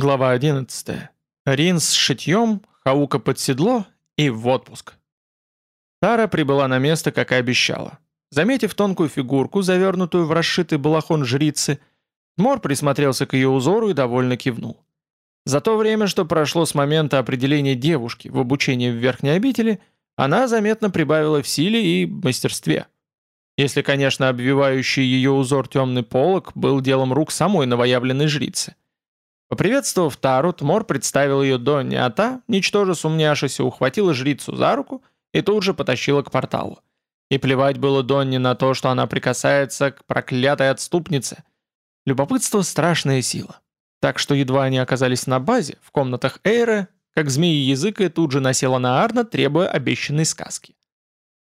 Глава 11. Рин с шитьем, Хаука под седло и в отпуск. Тара прибыла на место, как и обещала. Заметив тонкую фигурку, завернутую в расшитый балахон жрицы, Мор присмотрелся к ее узору и довольно кивнул. За то время, что прошло с момента определения девушки в обучении в Верхней обители, она заметно прибавила в силе и мастерстве. Если, конечно, обвивающий ее узор темный полог был делом рук самой новоявленной жрицы – Поприветствовав Тару, Тмор представил ее Донни, а та, ничтоже сумняшися, ухватила жрицу за руку и тут же потащила к порталу. И плевать было Донни на то, что она прикасается к проклятой отступнице. Любопытство — страшная сила. Так что едва они оказались на базе, в комнатах Эйры, как змеи языка тут же насела на Арна, требуя обещанной сказки.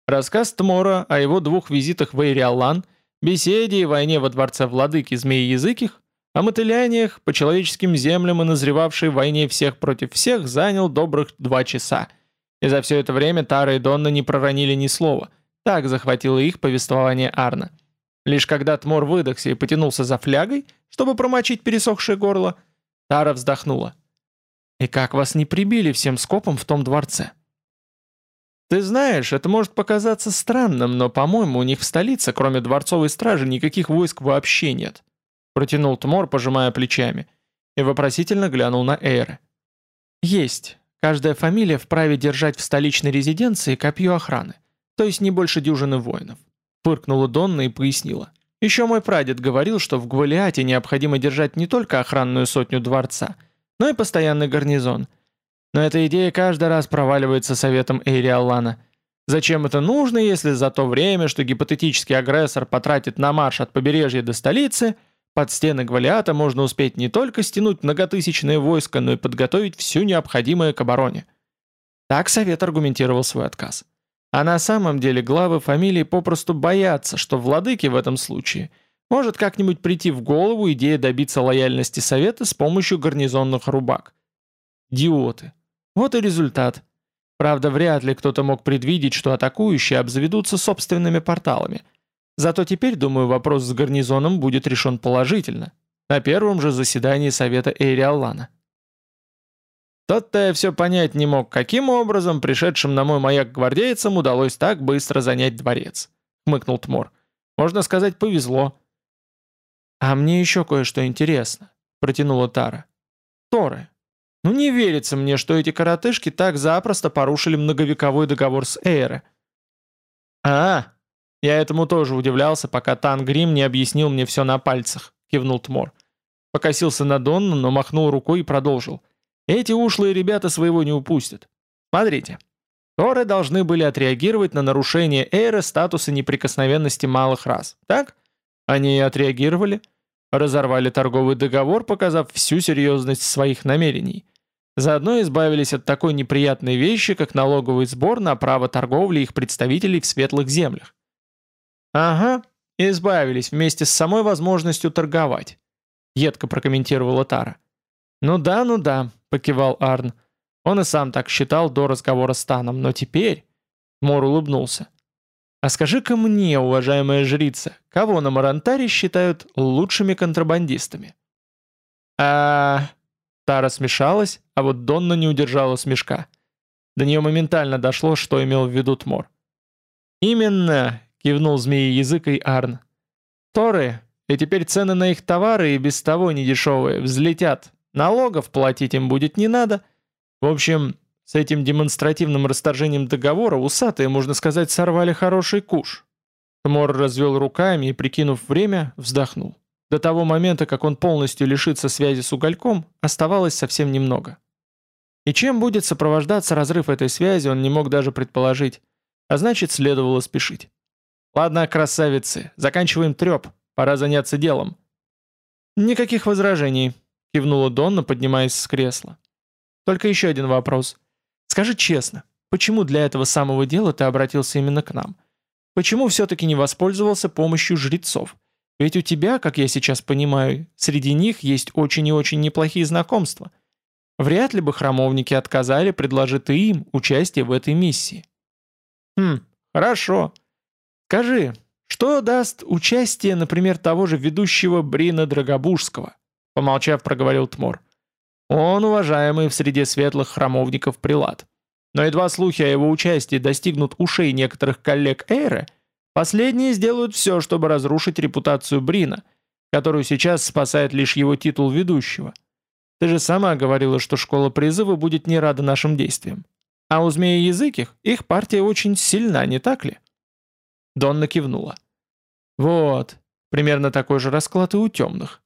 Рассказ Тмора о его двух визитах в Эйриаллан, беседе и войне во дворце владыки змеи языких о мотыляниях по человеческим землям и назревавшей войне всех против всех занял добрых два часа. И за все это время Тара и Донна не проронили ни слова. Так захватило их повествование Арна. Лишь когда Тмор выдохся и потянулся за флягой, чтобы промочить пересохшее горло, Тара вздохнула. «И как вас не прибили всем скопом в том дворце?» «Ты знаешь, это может показаться странным, но, по-моему, у них в столице, кроме дворцовой стражи, никаких войск вообще нет протянул Тмор, пожимая плечами, и вопросительно глянул на Эйры. «Есть. Каждая фамилия вправе держать в столичной резиденции копье охраны, то есть не больше дюжины воинов», фыркнула Донна и пояснила. «Еще мой прадед говорил, что в Гвалиате необходимо держать не только охранную сотню дворца, но и постоянный гарнизон. Но эта идея каждый раз проваливается советом Эйри Аллана. Зачем это нужно, если за то время, что гипотетический агрессор потратит на марш от побережья до столицы – под стены Гвалиата можно успеть не только стянуть многотысячное войско, но и подготовить все необходимое к обороне. Так Совет аргументировал свой отказ. А на самом деле главы фамилии попросту боятся, что владыке в этом случае может как-нибудь прийти в голову идея добиться лояльности Совета с помощью гарнизонных рубак. Диоты. Вот и результат. Правда, вряд ли кто-то мог предвидеть, что атакующие обзаведутся собственными порталами – Зато теперь, думаю, вопрос с гарнизоном будет решен положительно, на первом же заседании Совета Эйриаллана. Тот-то я все понять не мог, каким образом пришедшим на мой маяк гвардейцам удалось так быстро занять дворец. Хмыкнул Тмор. Можно сказать, повезло. А мне еще кое-что интересно, протянула Тара. Торы. Ну не верится мне, что эти коротышки так запросто порушили многовековой договор с Эйре. А, «Я этому тоже удивлялся, пока Тангрим не объяснил мне все на пальцах», — кивнул Тмор. Покосился на Донну, но махнул рукой и продолжил. «Эти ушлые ребята своего не упустят. Смотрите. Торы должны были отреагировать на нарушение Эйра статуса неприкосновенности малых рас, так? Они и отреагировали. Разорвали торговый договор, показав всю серьезность своих намерений. Заодно избавились от такой неприятной вещи, как налоговый сбор на право торговли их представителей в светлых землях. «Ага, избавились вместе с самой возможностью торговать», — едко прокомментировала Тара. «Ну да, ну да», — покивал Арн. Он и сам так считал до разговора с Таном, но теперь... Мор улыбнулся. «А скажи-ка мне, уважаемая жрица, кого на Марантаре считают лучшими контрабандистами?» а Тара смешалась, а вот Донна не удержала смешка. До нее моментально дошло, что имел в виду Тмор. «Именно, — кивнул змеи языкой Арн. «Торы, и теперь цены на их товары и без того недешевые взлетят. Налогов платить им будет не надо. В общем, с этим демонстративным расторжением договора усатые, можно сказать, сорвали хороший куш». Тмор развел руками и, прикинув время, вздохнул. До того момента, как он полностью лишится связи с угольком, оставалось совсем немного. И чем будет сопровождаться разрыв этой связи, он не мог даже предположить. А значит, следовало спешить. «Ладно, красавицы, заканчиваем треп, пора заняться делом». «Никаких возражений», — кивнула Донна, поднимаясь с кресла. «Только еще один вопрос. Скажи честно, почему для этого самого дела ты обратился именно к нам? Почему все-таки не воспользовался помощью жрецов? Ведь у тебя, как я сейчас понимаю, среди них есть очень и очень неплохие знакомства. Вряд ли бы храмовники отказали, предложи ты им участие в этой миссии». «Хм, хорошо. Скажи, что даст участие, например, того же ведущего Брина Драгобужского? Помолчав, проговорил Тмор. Он уважаемый в среде светлых храмовников прилад. Но едва слухи о его участии достигнут ушей некоторых коллег Эйры, последние сделают все, чтобы разрушить репутацию Брина, которую сейчас спасает лишь его титул ведущего. Ты же сама говорила, что школа призыва будет не рада нашим действиям. А у змеи-языких их партия очень сильна, не так ли?» Донна кивнула. «Вот, примерно такой же расклад и у темных.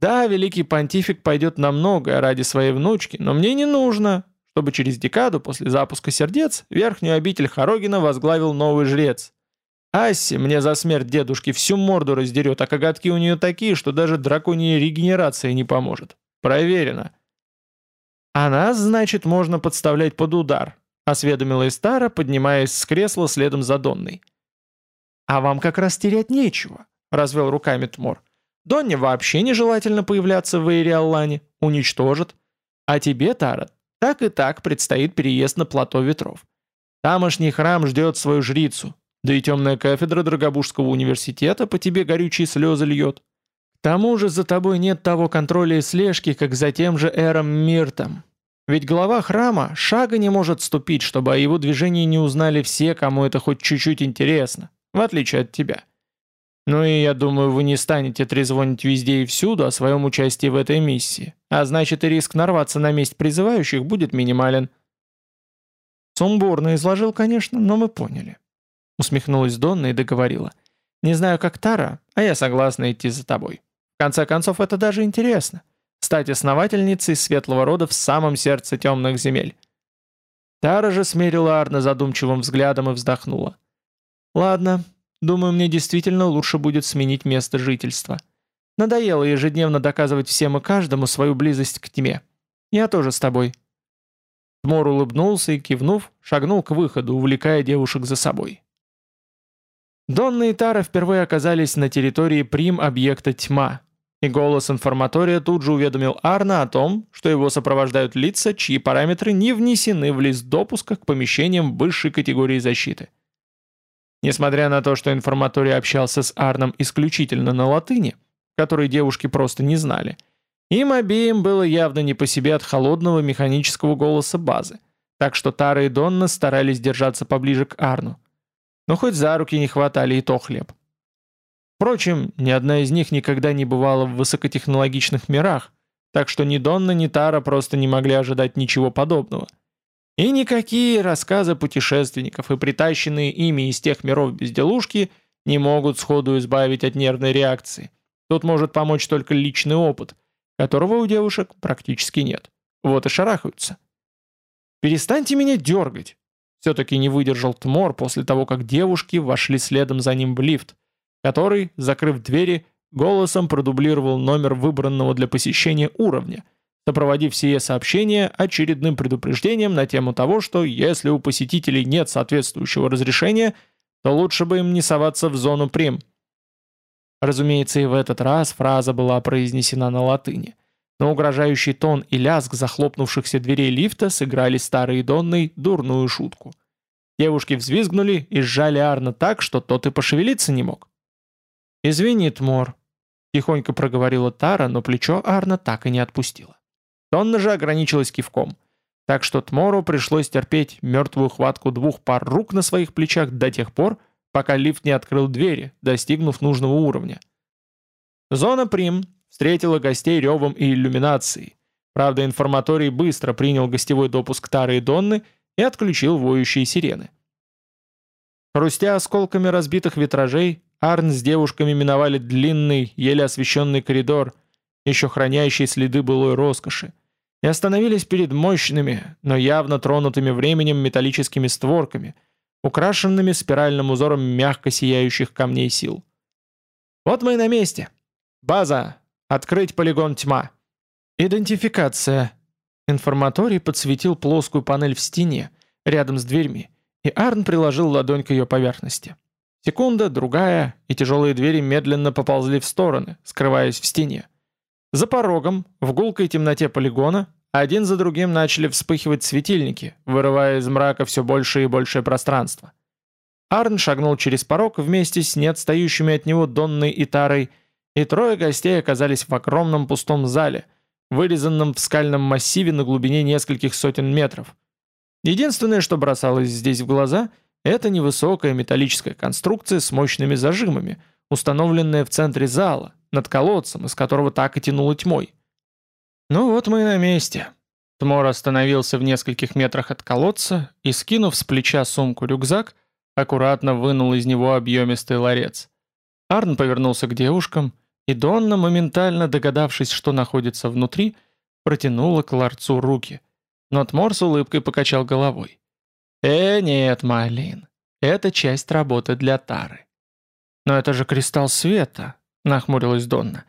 Да, великий понтифик пойдет на многое ради своей внучки, но мне не нужно, чтобы через декаду после запуска сердец верхнюю обитель Хорогина возглавил новый жрец. Асси мне за смерть дедушки всю морду раздерет, а коготки у нее такие, что даже драконья регенерация не поможет. Проверено. «А нас, значит, можно подставлять под удар», — осведомила Истара, поднимаясь с кресла следом за Донной. «А вам как раз терять нечего», — развел руками Тмор. «Донне вообще нежелательно появляться в Эйриаллане, уничтожит. А тебе, Тара, так и так предстоит переезд на плато ветров. Тамошний храм ждет свою жрицу, да и темная кафедра Драгобужского университета по тебе горючие слезы льет. К тому же за тобой нет того контроля и слежки, как за тем же Эром Миртом. Ведь глава храма шага не может ступить, чтобы о его движении не узнали все, кому это хоть чуть-чуть интересно, в отличие от тебя. Ну и я думаю, вы не станете трезвонить везде и всюду о своем участии в этой миссии, а значит и риск нарваться на месть призывающих будет минимален. Сумбурно изложил, конечно, но мы поняли. Усмехнулась Донна и договорила. Не знаю, как Тара, а я согласна идти за тобой. В конце концов, это даже интересно. Стать основательницей светлого рода в самом сердце темных земель. Тара же смерила Арна задумчивым взглядом и вздохнула. «Ладно, думаю, мне действительно лучше будет сменить место жительства. Надоело ежедневно доказывать всем и каждому свою близость к тьме. Я тоже с тобой». Тмор улыбнулся и, кивнув, шагнул к выходу, увлекая девушек за собой. Донна и Тара впервые оказались на территории прим-объекта «Тьма», и голос информатория тут же уведомил Арна о том, что его сопровождают лица, чьи параметры не внесены в лист допуска к помещениям высшей категории защиты. Несмотря на то, что информаторий общался с Арном исключительно на латыни, которой девушки просто не знали, им обеим было явно не по себе от холодного механического голоса базы, так что Тара и Донна старались держаться поближе к Арну. Но хоть за руки не хватали и то хлеб. Впрочем, ни одна из них никогда не бывала в высокотехнологичных мирах, так что ни Донна, ни Тара просто не могли ожидать ничего подобного. И никакие рассказы путешественников и притащенные ими из тех миров безделушки не могут сходу избавить от нервной реакции. Тут может помочь только личный опыт, которого у девушек практически нет. Вот и шарахаются. «Перестаньте меня дергать!» Все-таки не выдержал Тмор после того, как девушки вошли следом за ним в лифт, который, закрыв двери, голосом продублировал номер выбранного для посещения уровня, сопроводив сие сообщение очередным предупреждением на тему того, что если у посетителей нет соответствующего разрешения, то лучше бы им не соваться в зону прим. Разумеется, и в этот раз фраза была произнесена на латыни – но угрожающий тон и лязг захлопнувшихся дверей лифта сыграли старой Донной дурную шутку. Девушки взвизгнули и сжали Арна так, что тот и пошевелиться не мог. «Извини, Тмор», — тихонько проговорила Тара, но плечо Арна так и не отпустила. Донна же ограничилась кивком, так что Тмору пришлось терпеть мертвую хватку двух пар рук на своих плечах до тех пор, пока лифт не открыл двери, достигнув нужного уровня. Зона Прим встретила гостей ревом и иллюминацией. Правда, информаторий быстро принял гостевой допуск Тары и Донны и отключил воющие сирены. Хрустя осколками разбитых витражей, Арн с девушками миновали длинный, еле освещенный коридор, еще хранящий следы былой роскоши, и остановились перед мощными, но явно тронутыми временем металлическими створками, украшенными спиральным узором мягко сияющих камней сил. «Вот мы и на месте. База, Открыть полигон тьма. Идентификация. Информаторий подсветил плоскую панель в стене, рядом с дверьми, и Арн приложил ладонь к ее поверхности. Секунда, другая, и тяжелые двери медленно поползли в стороны, скрываясь в стене. За порогом, в гулкой темноте полигона, один за другим начали вспыхивать светильники, вырывая из мрака все больше и большее пространство. Арн шагнул через порог вместе с неотстающими от него Донной и Тарой, и трое гостей оказались в огромном пустом зале, вырезанном в скальном массиве на глубине нескольких сотен метров. Единственное, что бросалось здесь в глаза, это невысокая металлическая конструкция с мощными зажимами, установленная в центре зала, над колодцем, из которого так и тянуло тьмой. «Ну вот мы и на месте». Тмор остановился в нескольких метрах от колодца и, скинув с плеча сумку-рюкзак, аккуратно вынул из него объемистый ларец. Арн повернулся к девушкам, и Донна, моментально догадавшись, что находится внутри, протянула к ларцу руки. Но Тмор с улыбкой покачал головой. «Э, нет, Малин, это часть работы для Тары». «Но это же кристалл света», — нахмурилась Донна.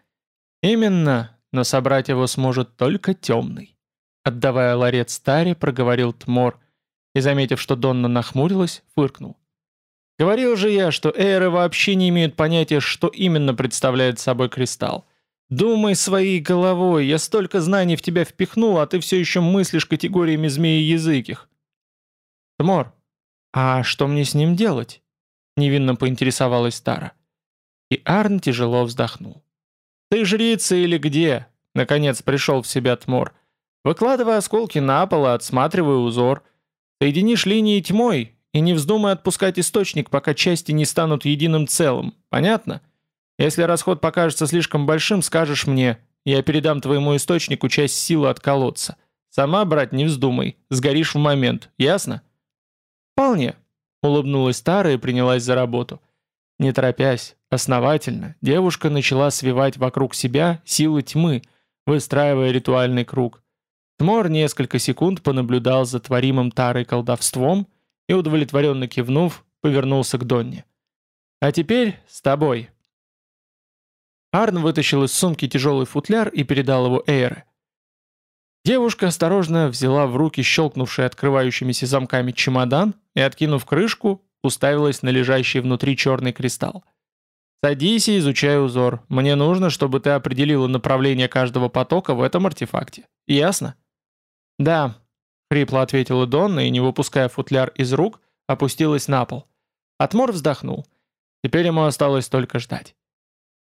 «Именно, но собрать его сможет только темный». Отдавая ларец Таре, проговорил Тмор, и, заметив, что Донна нахмурилась, фыркнул. «Говорил же я, что эйры вообще не имеют понятия, что именно представляет собой кристалл. Думай своей головой, я столько знаний в тебя впихнул, а ты все еще мыслишь категориями змеи-языких». «Тмор, а что мне с ним делать?» Невинно поинтересовалась Тара. И Арн тяжело вздохнул. «Ты жрица или где?» Наконец пришел в себя Тмор. «Выкладывай осколки на пол и отсматривай узор. Соединишь линии тьмой и не вздумай отпускать источник, пока части не станут единым целым. Понятно? Если расход покажется слишком большим, скажешь мне. Я передам твоему источнику часть силы от колодца. Сама брать не вздумай. Сгоришь в момент. Ясно?» «Вполне», — улыбнулась старая и принялась за работу. Не торопясь, основательно, девушка начала свивать вокруг себя силы тьмы, выстраивая ритуальный круг. Тмор несколько секунд понаблюдал за творимым Тарой колдовством и, удовлетворенно кивнув, повернулся к Донне. «А теперь с тобой». Арн вытащил из сумки тяжелый футляр и передал его Эйре. Девушка осторожно взяла в руки щелкнувший открывающимися замками чемодан и, откинув крышку, уставилась на лежащий внутри черный кристалл. «Садись и изучай узор. Мне нужно, чтобы ты определила направление каждого потока в этом артефакте. Ясно?» «Да», — хрипло ответила Донна и, не выпуская футляр из рук, опустилась на пол. Атмор вздохнул. Теперь ему осталось только ждать.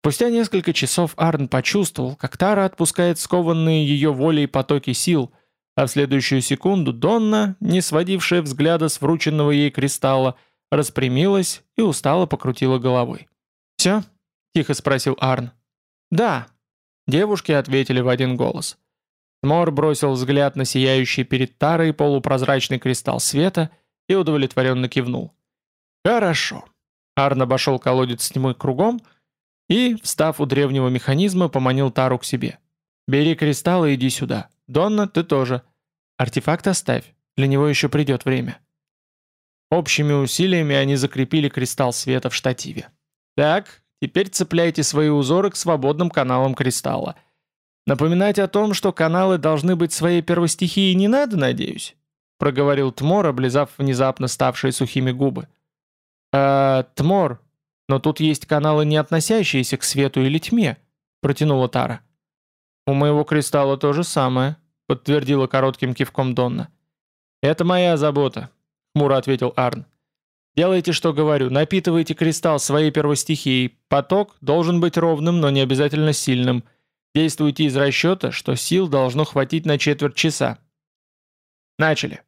Спустя несколько часов Арн почувствовал, как Тара отпускает скованные ее волей потоки сил, а в следующую секунду Донна, не сводившая взгляда с врученного ей кристалла, распрямилась и устало покрутила головой. «Все?» — тихо спросил Арн. «Да». Девушки ответили в один голос. Мор бросил взгляд на сияющий перед Тарой полупрозрачный кристалл света и удовлетворенно кивнул. «Хорошо». Арн обошел колодец тьмы кругом и, встав у древнего механизма, поманил Тару к себе. «Бери кристалл и иди сюда. Донна, ты тоже. Артефакт оставь, для него еще придет время». Общими усилиями они закрепили кристалл света в штативе. Так, теперь цепляйте свои узоры к свободным каналам кристалла. Напоминать о том, что каналы должны быть своей первостихией не надо, надеюсь? Проговорил Тмор, облизав внезапно ставшие сухими губы. «Э, Тмор, но тут есть каналы, не относящиеся к свету или тьме», протянула Тара. «У моего кристалла то же самое», подтвердила коротким кивком Донна. «Это моя забота хмуро ответил Арн. Делайте, что говорю, напитывайте кристалл своей первостихией. Поток должен быть ровным, но не обязательно сильным. Действуйте из расчета, что сил должно хватить на четверть часа. Начали.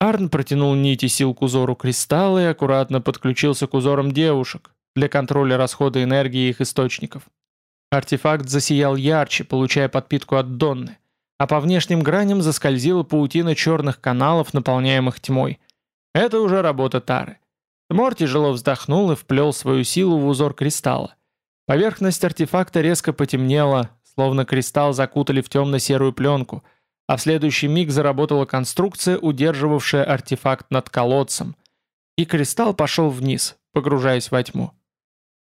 Арн протянул нити сил к узору кристалла и аккуратно подключился к узорам девушек для контроля расхода энергии их источников. Артефакт засиял ярче, получая подпитку от Донны а по внешним граням заскользила паутина черных каналов, наполняемых тьмой. Это уже работа Тары. Тмор тяжело вздохнул и вплел свою силу в узор кристалла. Поверхность артефакта резко потемнела, словно кристалл закутали в темно-серую пленку, а в следующий миг заработала конструкция, удерживавшая артефакт над колодцем. И кристалл пошел вниз, погружаясь во тьму.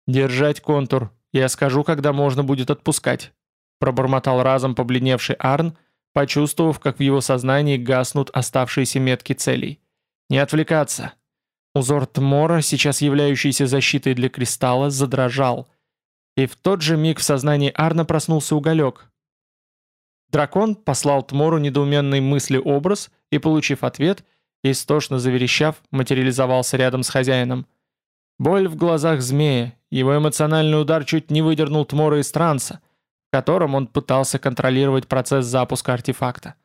«Держать контур. Я скажу, когда можно будет отпускать», пробормотал разом побледневший Арн, почувствовав, как в его сознании гаснут оставшиеся метки целей. «Не отвлекаться!» Узор Тмора, сейчас являющийся защитой для кристалла, задрожал. И в тот же миг в сознании Арна проснулся уголек. Дракон послал Тмору недоуменный мысли-образ и, получив ответ, истошно заверещав, материализовался рядом с хозяином. Боль в глазах змея, его эмоциональный удар чуть не выдернул Тмора из транса — в котором он пытался контролировать процесс запуска артефакта.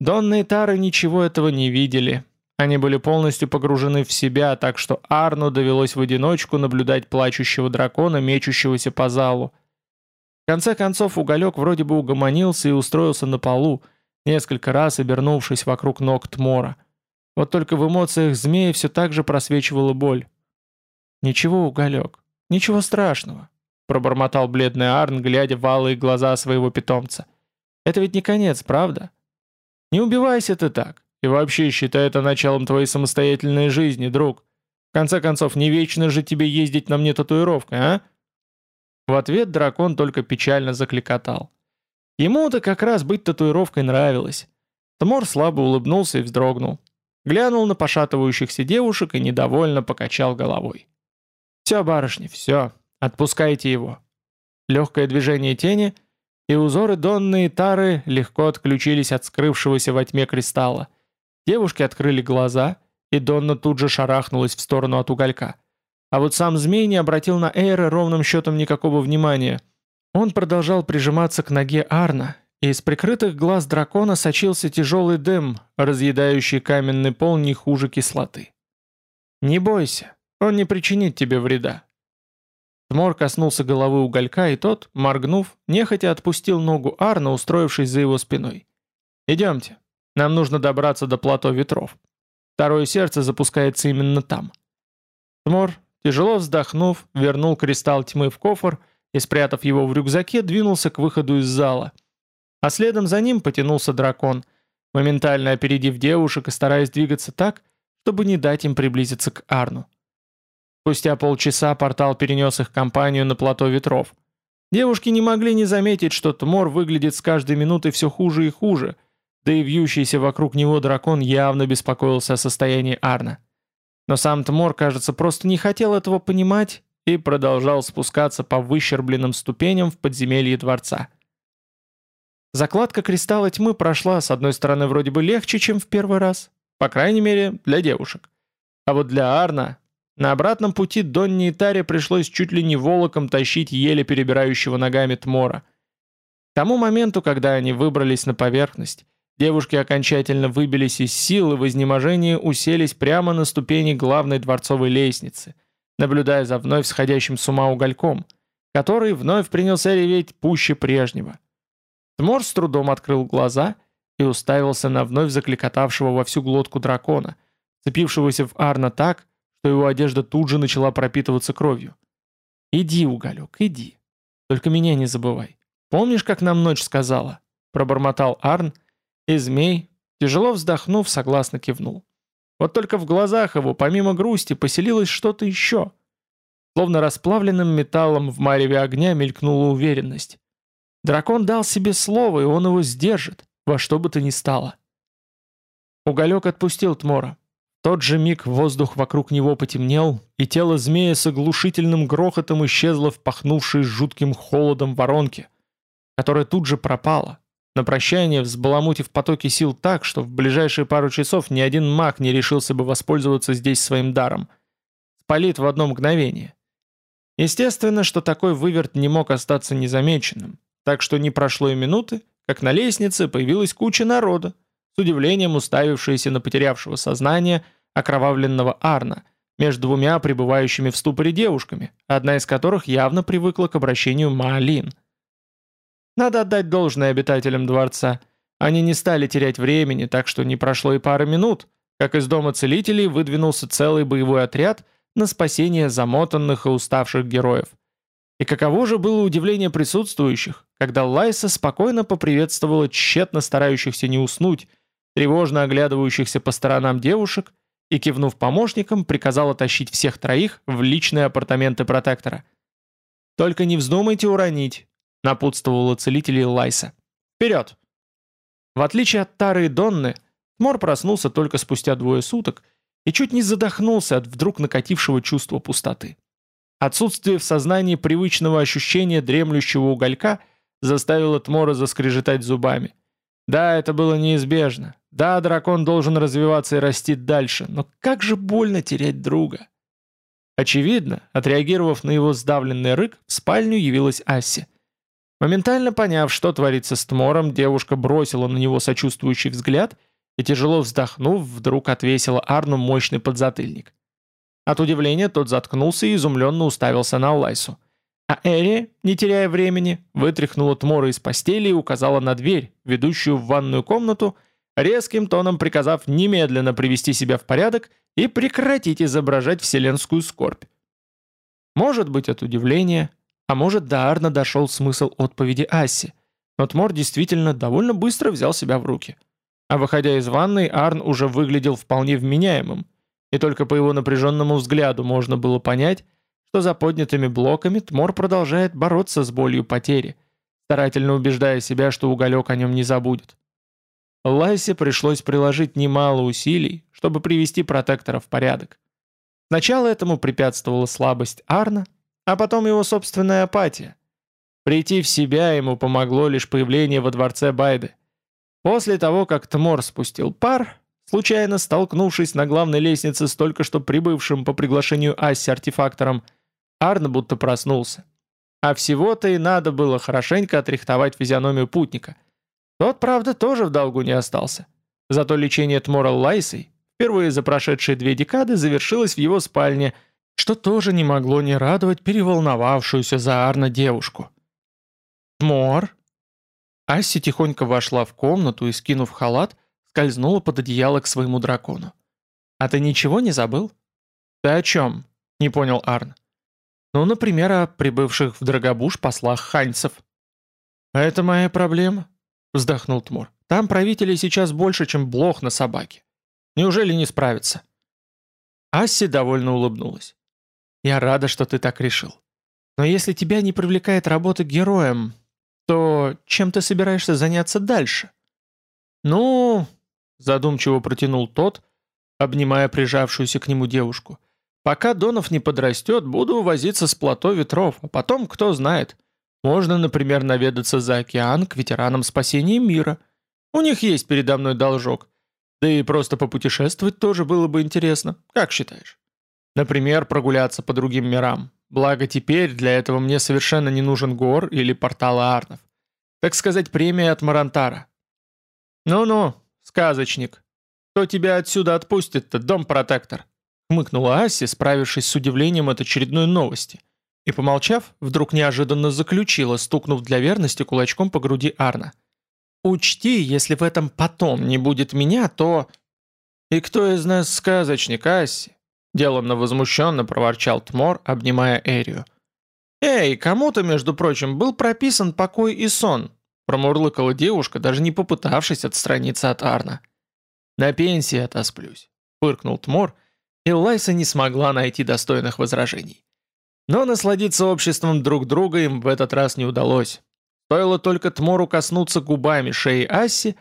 Донны и Тары ничего этого не видели. Они были полностью погружены в себя, так что Арну довелось в одиночку наблюдать плачущего дракона, мечущегося по залу. В конце концов уголек вроде бы угомонился и устроился на полу, несколько раз обернувшись вокруг ног Тмора. Вот только в эмоциях змеи все так же просвечивала боль. «Ничего, уголек, ничего страшного», — пробормотал бледный Арн, глядя в алые глаза своего питомца. «Это ведь не конец, правда? Не убивайся ты так. И вообще считай это началом твоей самостоятельной жизни, друг. В конце концов, не вечно же тебе ездить на мне татуировкой, а?» В ответ дракон только печально закликотал. Ему-то как раз быть татуировкой нравилось. Тмор слабо улыбнулся и вздрогнул. Глянул на пошатывающихся девушек и недовольно покачал головой. «Все, барышни, все. Отпускайте его». Легкое движение тени, и узоры Донны и Тары легко отключились от скрывшегося во тьме кристалла. Девушки открыли глаза, и Донна тут же шарахнулась в сторону от уголька. А вот сам змей не обратил на Эйра ровным счетом никакого внимания. Он продолжал прижиматься к ноге Арна, и из прикрытых глаз дракона сочился тяжелый дым, разъедающий каменный пол не хуже кислоты. «Не бойся, он не причинит тебе вреда». Тмор коснулся головы уголька, и тот, моргнув, нехотя отпустил ногу Арна, устроившись за его спиной. «Идемте, нам нужно добраться до плато ветров. Второе сердце запускается именно там». Тмор, тяжело вздохнув, вернул кристалл тьмы в кофр и, спрятав его в рюкзаке, двинулся к выходу из зала – а следом за ним потянулся дракон, моментально опередив девушек и стараясь двигаться так, чтобы не дать им приблизиться к Арну. Спустя полчаса портал перенес их компанию на плато ветров. Девушки не могли не заметить, что Тмор выглядит с каждой минутой все хуже и хуже, да и вьющийся вокруг него дракон явно беспокоился о состоянии Арна. Но сам Тмор, кажется, просто не хотел этого понимать и продолжал спускаться по выщербленным ступеням в подземелье дворца. Закладка кристалла тьмы прошла, с одной стороны, вроде бы легче, чем в первый раз. По крайней мере, для девушек. А вот для Арна... На обратном пути Донни и Таре пришлось чуть ли не волоком тащить еле перебирающего ногами Тмора. К тому моменту, когда они выбрались на поверхность, девушки окончательно выбились из сил и в изнеможении уселись прямо на ступени главной дворцовой лестницы, наблюдая за вновь сходящим с ума угольком, который вновь принялся реветь пуще прежнего. Тмор с трудом открыл глаза и уставился на вновь закликотавшего во всю глотку дракона, цепившегося в Арна так, что его одежда тут же начала пропитываться кровью. «Иди, уголек, иди. Только меня не забывай. Помнишь, как нам ночь сказала?» Пробормотал Арн, и змей, тяжело вздохнув, согласно кивнул. Вот только в глазах его, помимо грусти, поселилось что-то еще. Словно расплавленным металлом в мареве огня мелькнула уверенность. Дракон дал себе слово, и он его сдержит, во что бы то ни стало. Уголек отпустил Тмора. Тот же миг воздух вокруг него потемнел, и тело змея с оглушительным грохотом исчезло в пахнувшей жутким холодом воронке, которая тут же пропала, на прощание взбаламутив потоки сил так, что в ближайшие пару часов ни один маг не решился бы воспользоваться здесь своим даром. Спалит в одно мгновение. Естественно, что такой выверт не мог остаться незамеченным. Так что не прошло и минуты, как на лестнице появилась куча народа, с удивлением уставившаяся на потерявшего сознание окровавленного Арна, между двумя пребывающими в ступоре девушками, одна из которых явно привыкла к обращению Маалин. Надо отдать должное обитателям дворца. Они не стали терять времени, так что не прошло и пары минут, как из дома целителей выдвинулся целый боевой отряд на спасение замотанных и уставших героев – и каково же было удивление присутствующих, когда Лайса спокойно поприветствовала тщетно старающихся не уснуть, тревожно оглядывающихся по сторонам девушек и, кивнув помощникам, приказала тащить всех троих в личные апартаменты протектора. «Только не вздумайте уронить», — напутствовала целителей Лайса. «Вперед!» В отличие от Тары и Донны, Мор проснулся только спустя двое суток и чуть не задохнулся от вдруг накатившего чувства пустоты. Отсутствие в сознании привычного ощущения дремлющего уголька заставило Тмора заскрежетать зубами. Да, это было неизбежно. Да, дракон должен развиваться и расти дальше, но как же больно терять друга. Очевидно, отреагировав на его сдавленный рык, в спальню явилась Асси. Моментально поняв, что творится с Тмором, девушка бросила на него сочувствующий взгляд и, тяжело вздохнув, вдруг отвесила Арну мощный подзатыльник. От удивления тот заткнулся и изумленно уставился на Лайсу. А Эри, не теряя времени, вытряхнула Тмора из постели и указала на дверь, ведущую в ванную комнату, резким тоном приказав немедленно привести себя в порядок и прекратить изображать вселенскую скорбь. Может быть от удивления, а может до Арна дошел смысл отповеди Асси, но Тмор действительно довольно быстро взял себя в руки. А выходя из ванной, Арн уже выглядел вполне вменяемым, и только по его напряженному взгляду можно было понять, что за поднятыми блоками Тмор продолжает бороться с болью потери, старательно убеждая себя, что уголек о нем не забудет. Лайсе пришлось приложить немало усилий, чтобы привести протектора в порядок. Сначала этому препятствовала слабость Арна, а потом его собственная апатия. Прийти в себя ему помогло лишь появление во дворце Байды. После того, как Тмор спустил пар, случайно столкнувшись на главной лестнице с только что прибывшим по приглашению Асси артефактором, Арн будто проснулся. А всего-то и надо было хорошенько отрихтовать физиономию путника. Тот, правда, тоже в долгу не остался. Зато лечение Тмора Лайсой впервые за прошедшие две декады завершилось в его спальне, что тоже не могло не радовать переволновавшуюся за Арна девушку. «Тмор?» Асси тихонько вошла в комнату и, скинув халат, скользнула под одеяло к своему дракону. «А ты ничего не забыл?» «Ты о чем?» — не понял Арн. Ну, например, о прибывших в Драгобуш послах ханьцев. «А это моя проблема?» — вздохнул Тмор. «Там правителей сейчас больше, чем блох на собаке. Неужели не справится?» Асси довольно улыбнулась. «Я рада, что ты так решил. Но если тебя не привлекает работа героем, то чем ты собираешься заняться дальше?» «Ну...» — задумчиво протянул тот, обнимая прижавшуюся к нему девушку. Пока Донов не подрастет, буду возиться с плато ветров, а потом, кто знает. Можно, например, наведаться за океан к ветеранам спасения мира. У них есть передо мной должок. Да и просто попутешествовать тоже было бы интересно. Как считаешь? Например, прогуляться по другим мирам. Благо теперь для этого мне совершенно не нужен гор или портал Арнов. Так сказать, премия от Марантара. Ну-ну, сказочник. Кто тебя отсюда отпустит-то, дом-протектор? Хмыкнула Асси, справившись с удивлением от очередной новости. И, помолчав, вдруг неожиданно заключила, стукнув для верности кулачком по груди Арна. «Учти, если в этом потом не будет меня, то...» «И кто из нас сказочник, Асси?» Деланно возмущенно проворчал Тмор, обнимая Эрию. «Эй, кому-то, между прочим, был прописан покой и сон», промурлыкала девушка, даже не попытавшись отстраниться от Арна. «На пенсии отосплюсь», — фыркнул Тмор, — и Лайса не смогла найти достойных возражений. Но насладиться обществом друг друга им в этот раз не удалось. Стоило только Тмору коснуться губами шеи Асси,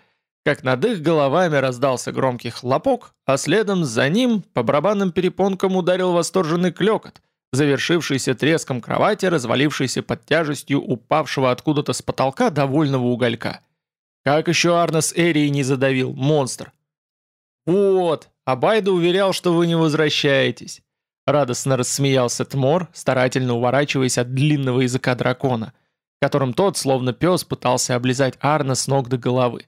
как над их головами раздался громкий хлопок, а следом за ним по барабанным перепонкам ударил восторженный клекот, завершившийся треском кровати, развалившейся под тяжестью упавшего откуда-то с потолка довольного уголька. Как еще Арнес Эрии не задавил, монстр. «Вот, а Байда уверял, что вы не возвращаетесь. Радостно рассмеялся Тмор, старательно уворачиваясь от длинного языка дракона, которым тот, словно пес, пытался облизать Арна с ног до головы.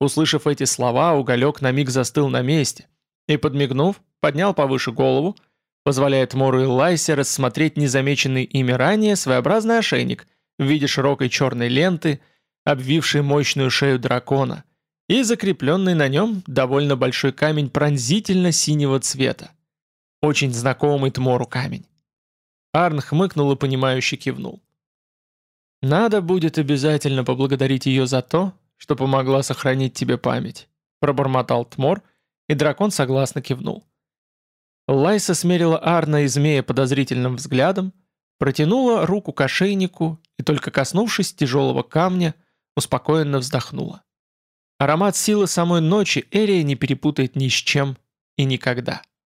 Услышав эти слова, уголек на миг застыл на месте и, подмигнув, поднял повыше голову, позволяя Тмору и Лайсе рассмотреть незамеченный ими ранее своеобразный ошейник в виде широкой черной ленты, обвившей мощную шею дракона – и закрепленный на нем довольно большой камень пронзительно-синего цвета. Очень знакомый Тмору камень. Арн хмыкнул и понимающе кивнул. «Надо будет обязательно поблагодарить ее за то, что помогла сохранить тебе память», пробормотал Тмор, и дракон согласно кивнул. Лайса смерила Арна и змея подозрительным взглядом, протянула руку к ошейнику и, только коснувшись тяжелого камня, успокоенно вздохнула. Аромат силы самой ночи Эрия не перепутает ни с чем и никогда.